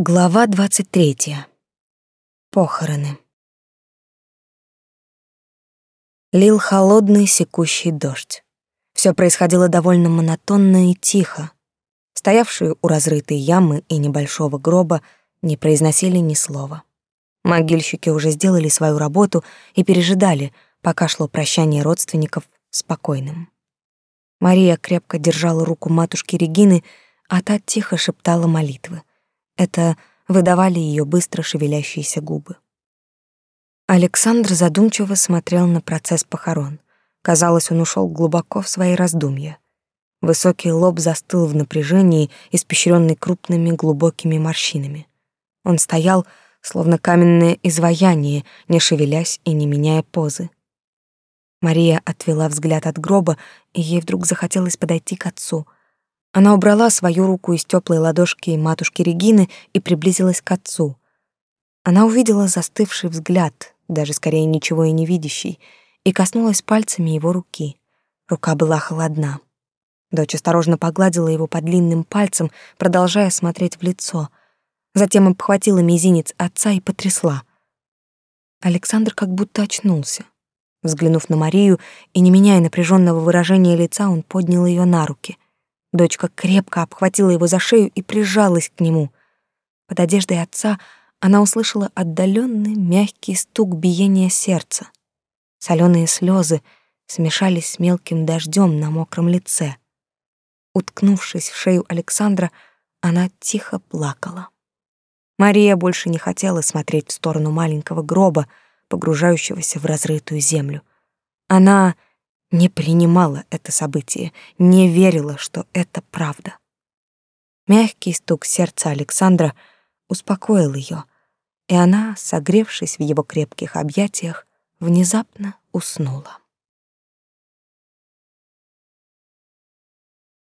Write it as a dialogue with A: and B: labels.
A: Глава 23. Похороны. Лил холодный секущий дождь. Все происходило довольно монотонно и тихо. Стоявшие у разрытой ямы и небольшого гроба не произносили ни слова. Могильщики уже сделали свою работу и пережидали, пока шло прощание родственников спокойным. Мария крепко держала руку матушки Регины, а та тихо шептала молитвы. Это выдавали ее быстро шевелящиеся губы. Александр задумчиво смотрел на процесс похорон. Казалось, он ушел глубоко в свои раздумья. Высокий лоб застыл в напряжении, испещренный крупными глубокими морщинами. Он стоял, словно каменное изваяние, не шевелясь и не меняя позы. Мария отвела взгляд от гроба, и ей вдруг захотелось подойти к отцу — она убрала свою руку из теплой ладошки матушки Регины и приблизилась к отцу. Она увидела застывший взгляд, даже скорее ничего и не видящий, и коснулась пальцами его руки. Рука была холодна. Дочь осторожно погладила его по длинным пальцам, продолжая смотреть в лицо. Затем обхватила мизинец отца и потрясла. Александр как будто очнулся. Взглянув на Марию и не меняя напряженного выражения лица, он поднял ее на руки — Дочка крепко обхватила его за шею и прижалась к нему. Под одеждой отца она услышала отдаленный мягкий стук биения сердца. Соленые слезы смешались с мелким дождем на мокром лице. Уткнувшись в шею Александра, она тихо плакала. Мария больше не хотела смотреть в сторону маленького гроба, погружающегося в разрытую землю. Она не принимала это событие, не верила, что это правда. Мягкий стук сердца Александра успокоил ее, и она, согревшись в его крепких объятиях, внезапно уснула.